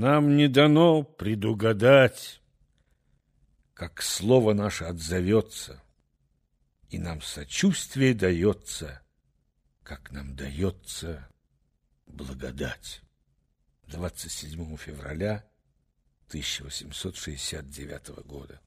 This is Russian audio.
Нам не дано предугадать, как слово наше отзовется, и нам сочувствие дается, как нам дается благодать. 27 февраля 1869 года.